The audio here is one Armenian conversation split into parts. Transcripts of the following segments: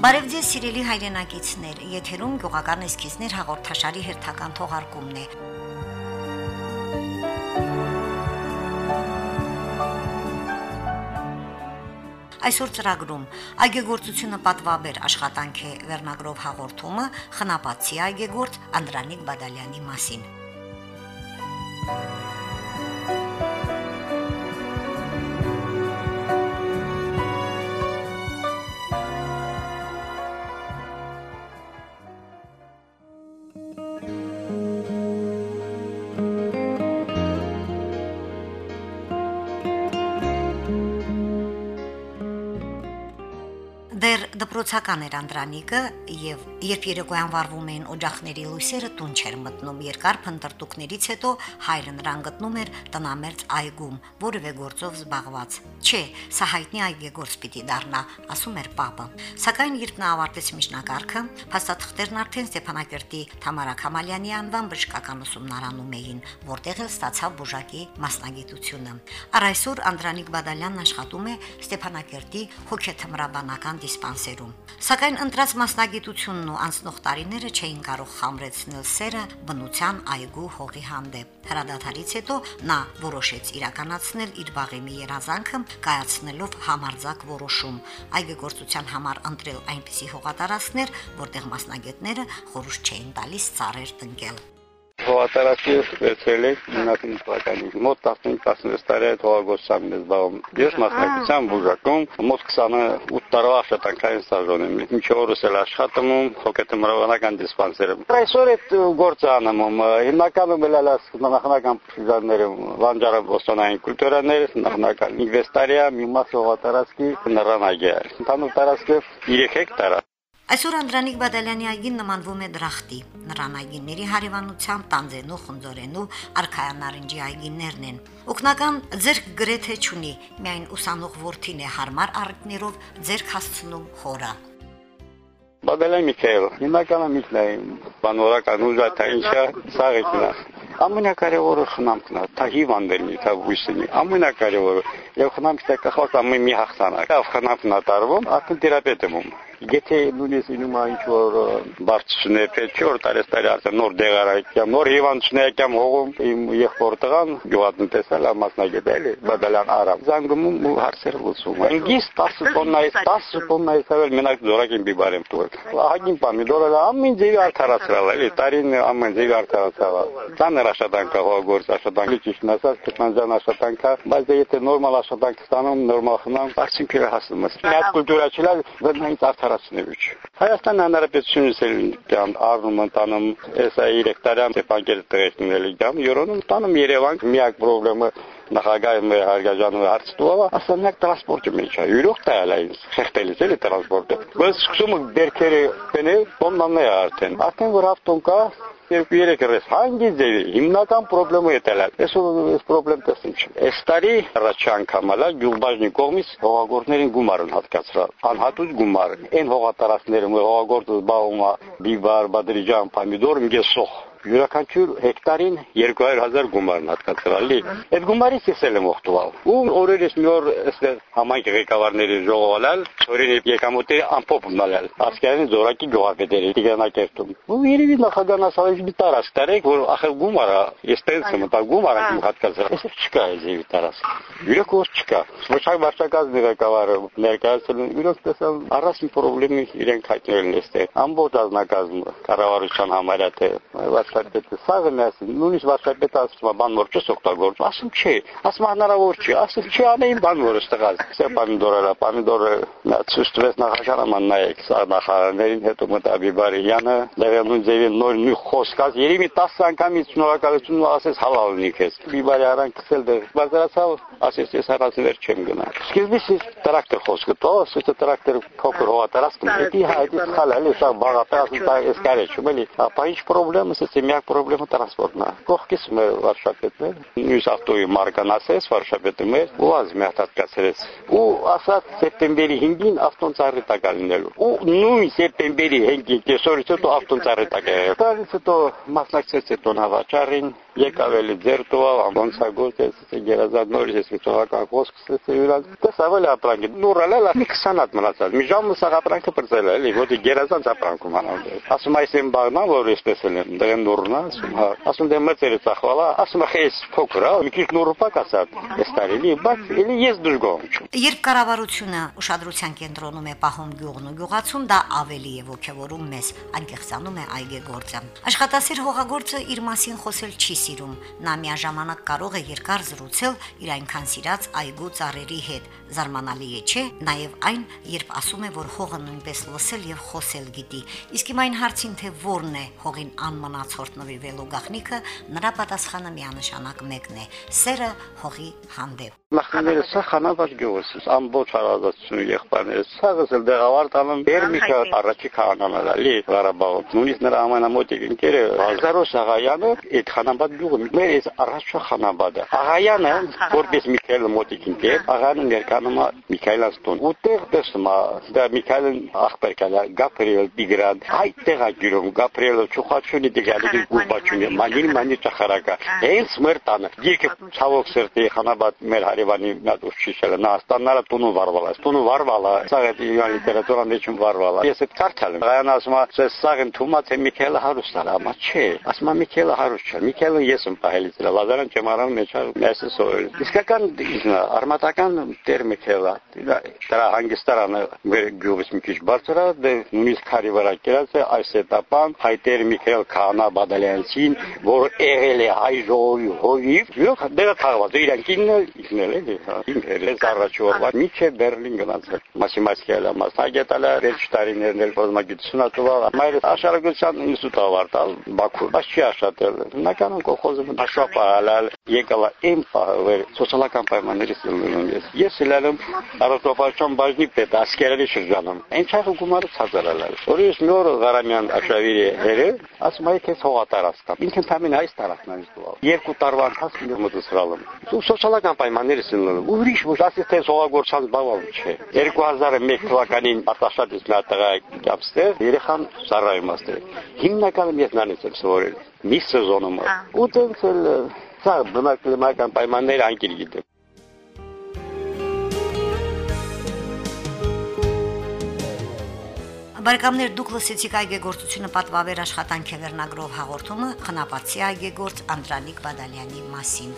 Բարև ձեզ սիրելի հայրենակիցներ, եթերում գյուղական էսքիզներ հաղորդաշարի հերթական թողարկումն է։ Այսօր ծրագրում. Այգեգործությունը պատվաբեր աշխատանք է վերնագրով հաղորդումը խնապացի այգեգործ Անդրանիկ Բադալյանի մասին։ Դեռ դպրոցական էր Անդրանիկը եւ երբ երեկոյան վարվում էին օջախների լույսերը տուն չեր մտնում երկար փնտրտուքներից հետո հայրը նրան գտնում էր տնամերձ այգում որևէ գործով զբաղված չէ սա հայտնի այգեգործ պիտի դառնա ասում էր papa սակայն երբ նա ավարտեց միջնակարգը փաստաթղթերն արդեն Ստեփանակերտի Թամարա Քամալյանի անվան բժշկական ուսումնարանում էին որտեղ էլ ստացավ բուժակի մասնագիտությունը առ այսօր Անդրանիկ Բադալյանն աշխատում է Ստեփանակերտի հոգեթմրաբանական դիսպանսերում։ Սակայն ընտրած մասնագիտությունն ու անցնող տարիները չէին կարող խամրեցնել սերը բնության այգու հողի հանդեպ։ Հրադադարից հետո նա որոշեց իրականացնել իր բաղի մի երազանքը, կայացնելով համարձակ որոշում։ Այգեգործության համար ընտրել այնպիսի հողատարածքներ, որտեղ մասնագետները խորհուրդ չէին տալիս ծառեր տնկել։ Հողատարածքի վերցրել եք 90 թվականից մոտ 15-16 տարի այդ հողագործությամբ ես զբաղվում։ Ես մասնակցությամբ բուժակում մոտ 28 տարվա աշխատանքային ստաժոն եմ։ Մինչ օրս էլ աշխատում եմ հոգեթմրավանական դիսպանսերում։ Այսօր այդ գործը անում եմ։ Հիմնականում էլ ալաս նախնական պրիզանները վանջարը ոստանային կուլտուրաներ, նախնական ինվեստարիա, մի մաս հողատարածքի նռանագի։ Ընդհանուր տարածքը 3 հեկտար Այսօր Անդրանիկ Բադալյանի այգին նմանվում է դրախտի։ Նրան այգիների հարևանությամբ Տանձենու, Խնձորենու, Արքայանարինջի այգիներն են։ Օկնական ձերք գրեթե չունի, միայն ուսանող ворթին է հարմար առիթներով ձերք հասցնում խորը։ Բադալյան Միքայել, հիմնականը միտնային, բանորական ուժա թա ինչա սաղիտնա։ Ամենակարևորը խնամքն է, թա հիվանդելնի, թա բույսնի։ Ամենակարևորը, եւ խնամքը կախված ամեն մի հաղթանակ։ Աֆ խնամքն ատարվում, արդեն թերապետ եմ Եթե նույնիսկ ինում ինչ որ բարձրներ պետք է որ տարեստարի արդեն նոր դեղարայքյամ, նոր հիվանդություններյամ հողում իմ եղբոր տղան գյուղատնտեսել է մասնագետել է բադալյան արամ։ Զանգում ու հարցեր լուծում։ Ինգիս 10 տոննայից 10 տոննայից ավել մենակ զորակին բիբարեմ տուր։ Ահագին պամիդորը ամեն ձևի արդարացրել է, տարին ամեն ձևի արդարացրել։ Ցաներ աշխատանքը հողագործ աշխատանքի ճիշտ ասած տեխնազան աշխատանքը, բայց եթե նորմալ աշխատանք ստանում, նորմալ խնամ, արդյունքը հասնում է։ Մի հատ կուլտուրա չլա, դրանից արդարացնելու չի։ Հայաստան Հանրապետությունից էլ դան առնում ընտանում էսա 3 տարյամ տեպանկել տղեկների դամ յորոնում տանում Երևան միակ խնդրեմը նախագահը մեր հարգաժանը հարց տուվա, ասանակ տրանսպորտը մեջ է։ Յուրող տալ է խեղտելիս էլի տրանսպորտը։ Բայց սկսում դերքերը բնել, բոմբաններ արդեն։ Արդեն որ ավտոն կա, երկու երեք ռես հանգի ձևի հիմնական խնդրեմը է ես այս խնդրեմ տեսնում չեմ այս տարի առաջ անգամ ալա գյուղբաժնի կողմից հողագործներին գումար են հատկացրել անհատուց գումար այն հողատարածքները հողագործը զբաղվում է բիբար բադրիջան պամիդոր մի գեսող յուրաքանչյուր հեկտարին 200.000 գումարն հատկացրալի։ Այդ գումարից ես էլ եմ օգտվել։ Ու օրերս մի օր այստեղ համայնքի ղեկավարների ժողովալալ, օրինի եկամուտի ամփոփ ունալալ։ Ասկերին զորակի գյուղապետերի Տիգրանակերտում։ Ու երևի նախագահն ասավ մի տարած տարեք, որ ախր գումարը, ես տենց եմ տա գումարը հատկացրել։ Այսօր չկա այս եւի տարած։ Յուրեք որ չկա։ Ոչակ վարչակազմի ղեկավարը ներկայացել յուրեք տեսան առասին խնդրեմի իրենք հայտնել են այստեղ։ Ամբողջ ազնագազմը կառավարության համարյա թե վարչապետը սաղը ասում, նույնիսկ վարչապետը ասում է բան որ չես օգտագործում, ասում չէ, ասում հնարավոր չի, ասում չի անեին բան որ ստղած։ Սա պամիդորը, պամիդորը ցույցտվեց նախաճարման նայեք, սա նախարարներին հետո մտաբի բարիյանը, լեգենդուն ձևի նոր մի խոսքած, երևի 10 անգամից շնորհակալություն ասես հալալնի քեզ։ Բիբարի արան քսել դեր, բարձրացավ, ասես ես հեռացի վեր չեմ գնա։ Սկզբից տրակտոր խոսքը տո, սա տրակտոր փոքր հողատարածք, դի հայտի խալալի, սա բաղապաս, սա էս կարեչում էլի, ապա ինչ խնդրեմ, ասես Գիտի միակ խնդրեմը տրանսպորտն է։ Կողքից մեր վարշապետն է, նույնս ավտոյի մարգան ասես վարշապետը մեր, ու ազ մի հատ կացրեց։ Ու ասած սեպտեմբերի 5-ին ավտոն ծառի տակ լինելու։ Ու նույն սեպտեմբերի 5-ին կեսօրից հետո ավտոն ծառի տակ է։ Դրանից հետո մասնակցեց այդ նավաճարին, եկավ էլի ձեր տուավ ամոնցագործ է գերազատ նորից է սվիճողական խոսքը սերյալ տեսավել ապրանքի նորալել մի 20 հատ մնացած մի ժամ սա ապրանքը բրծել է էլի ոդի գերազանց ապրանքում անալ ասում այս եմ բաղնա որ ես եմ դրեն նորնա ասում հա ասում դե մծերը ծախվալա ասում խես փոքր մի քիչ նորուպակ ասած ես տարելի բայց էլի ես դժգոհ երբ կառավարությունը ուշադրության կենտրոնում է պահում գյուղն ու գյուղացուն դա ավելի է ողջևորում մեզ անկեղծանում է այգեգործը աշխատասեր հողագործը իր մասին խոսել չի սիրում։ Նա միաժամանակ կարող է երկար զրուցել իր այնքան սիրած այգու ծառերի հետ։ Զարմանալի է, չէ՞, նաև այն, երբ ասում է, որ հողը նույնպես լսել եւ խոսել գիտի։ Իսկ իմ այն հարցին, թե ո՞րն է հողին անմնացորդ նվիրվելու գաղտնիքը, նրա պատասխանը միանշանակ մեկն է՝ սերը հողի հանդեպ։ Նախնիները սա խանավար գյուղս, ամբողջ հարազատությունը եղբայրները, սաղս էլ դեղավար տանում Բերմիկը առաջի քահանաների Ղարաբաղում։ Նույնիսկ նրա ամենամոտ ընկերը Հազարոս Աղայանը այդ խանաբադ գյուղը մեր այս առաջվա խանաբադը։ Աղայանը որպես Միքայել մոտիկին դեր, աղանը ներկանում է Միքայելաստուն։ Ուտեղ տեսնում է դա Միքայելն ախպերկալա Գաբրիել Տիգրան, այդտեղ է գյուրում Գաբրիելը ճուխաչունի դիգալի գուբաչունի, մանիլ մանի ճախարակա։ Հենց մեր տանը։ Դիրքը ցավոք սրտի խանաբադ մեր Երևանի մեծ ուսուցիչը Նաստաննարը տունը վարվալա։ Տունը վարվալա։ Սաղետ իյան լիտերատուրան դիչում վարվալա։ Ես այդ քարտալը Ռայան ասումա, «Ձեզ սաղեն թումա թե Միքայել Հարուստն է, ամա չէ»։ Ասումա Միքայել Հարուստ չէ։ Միքայելը ես եմ պահելից դրա Լազարան ճեմարան մեջ մեծը սոյել։ Իսկական դիզնա, արմատական դեր Միքայելա։ Դրա հանգստարանը գյուղից մի քիչ բարձր է, դե նույնիսկ քարի վրա կերած է այս էտապան հայտեր Միքայել Քահանա Բադալյանցին, որ եղել է հայ ժողովի հովիվ, դեռ թաղված։ Իրանքինն էլ էլ էլի, հա, ինքն էլ առաջորդվա միջև Բերլին գնացել։ Մասիմասկիալա մասնագետալա վերջ տարիներն էլ ոզմագիտությունա տվալ։ Մայր աշարագության ինստիտուտ ավարտալ Բաքու։ Բայց չի աշխատել։ Հիմնականում կողոզը աշապալալ եկալ իմ պահվեր սոցիալական պայմաններից ելնում ես։ Ես ելալում առողջապահության բաժնի պետ ասկերերի շրջանում։ Ինչա գումարը ցածրալալ։ Որից մի օր Ղարամյան աշավիրի հերը ասում է քեզ հողատարածք։ Ինքն թամին այս տարածքն է դուալ։ Երկու տարվա ընթացքում մտածրալում։ Սոցիալական պայմանները սննում։ Ուրիշ ոչ, ասես թե սողագործած բավալ չէ։ 2001 թվականին արտաշատից մի տղա կապստեր երեխան ծառայում աստել։ Հիմնականում ես նանից եմ սովորել։ Մի սեզոնում։ Ու տենց էլ սա բնակլիմական պայմանները անկիր գիտեմ։ Բարեկամներ դուք լսեցիք այգեգործությունը պատվավեր աշխատանքի վերնագրով հաղորդումը խնապացի այգեգործ Անդրանիկ Բադալյանի մասին։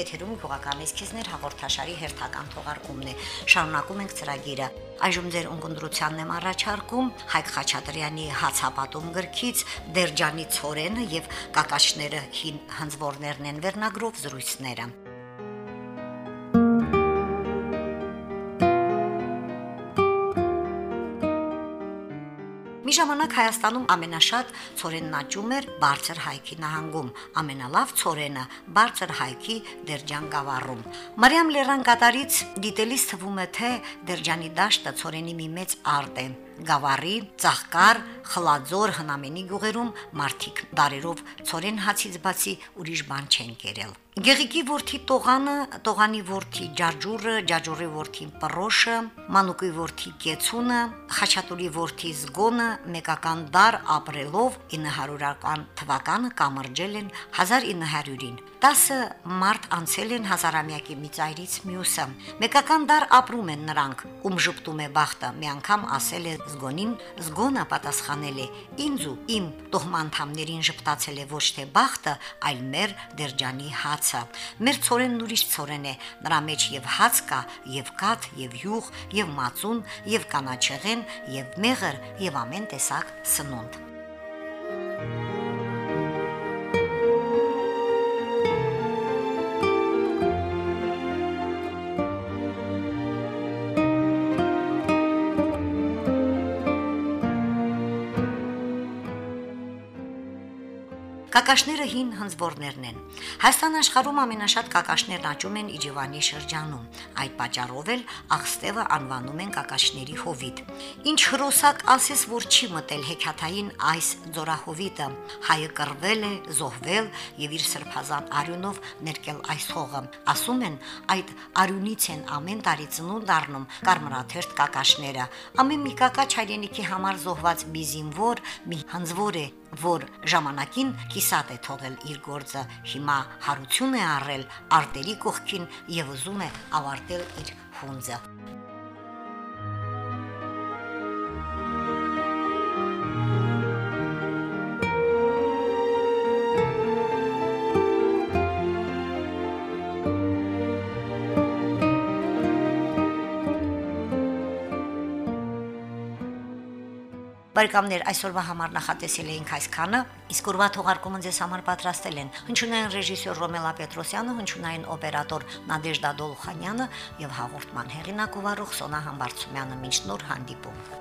Եթերում գյուղական իսկիզներ հաղորդաշարի հերթական թողարկումն է։ Շարունակում ենք ծրագիրը։ Այժմ ձեր ունկնդրությանն եմ առաջարկում Հայկ Խաչատրյանի հացապատում գրքից Դերջանի ծորենը եւ կակաշները հին հնձվորներն են վերնագրով զրույցները։ Մի ժամանակ Հայաստանում ամենաշատ ծորենն աճում էր Բարձր հայքի նահանգում, ամենալավ ծորենը Բարձր հայքի Դերջան գավառում։ Մարիամ Լերան կատարից դիտելիս թվում է թե Դերջանի դաշտը ծորենի մի մեծ արտ է Գավառի, Ծաղկար, Խլաձոր, Հնամենի գյուղերում մարդիկ բարերով ծորեն հացից բացի ուրիշ բան չեն կերել։ Գեղիկի ворթի տողանը, տողանի ворթի ջարջուրը, ջարջուրի ворթի պռոշը, մանուկի ворթի կեցունը, խաչատուրի ворթի զգոնը մեկական դար ապրելով 900-ական թվականը կամրջել են 1900-ին 10 մարտ անցել են հազարամյակի մի ծայրից մյուսը։ Մեկական դար ապրում են նրանք, ում ճպտում է բախտը։ Մի անգամ ասել է զգոնին, զգոնը պատասխանել է. «Ինձ ու իմ տոհմանդամներին ճպտացել է ոչ թե բախտը, այլ մեր դերջանի հացը։ Մեր ծորենն ուրիշ ծորեն է, նրա մեջ եւ հաց կա, եւ կաթ, եւ յուղ, եւ մածուն, եւ կանաչեղեն, եւ մեղր, եւ ամեն տեսակ սնունդ»։ Կակաշները հին հնձվորներն են։ Հայաստան աշխարհում ամենաշատ կակաշներն աճում են Իջևանի շրջանում։ Այդ պատճառով էլ աղստևը անվանում են կակաշների հովիտ։ Ինչ հրոսակ ասես որ չի մտել հեքիաթային այս ձորահովիտը։ Հայը կռվել է, զոհվել եւ իր սրբազան արյունով ներկել այս հողը։ Ասում են, այդ արյունից են ամեն տարի ծնունդ առնում կարմրաթերթ կակաշները։ Ամեն մի կակաչ հայրենիքի համար զոհված մի զինվոր, մի հնձվոր է, որ ժամանակին կիսատ է թողել իր գործը, հիմա հարություն է առել արտերի կողքին եւ ուզում է ավարտել իր հունձը։ Բարեկամներ, այսօրվա համար նախատեսել էինք այսքանը, իսկ ուրվա թողարկումը ձեզ համար պատրաստել են հնչյունային ռեժիսոր Ռոմելա Պետրոսյանը, հնչյունային օպերատոր Նադեժդա Դոլխանյանը եւ հաղորդման հեղինակ ով Սոնա Համբարձումյանը։ Մինչ նոր հանդիպում։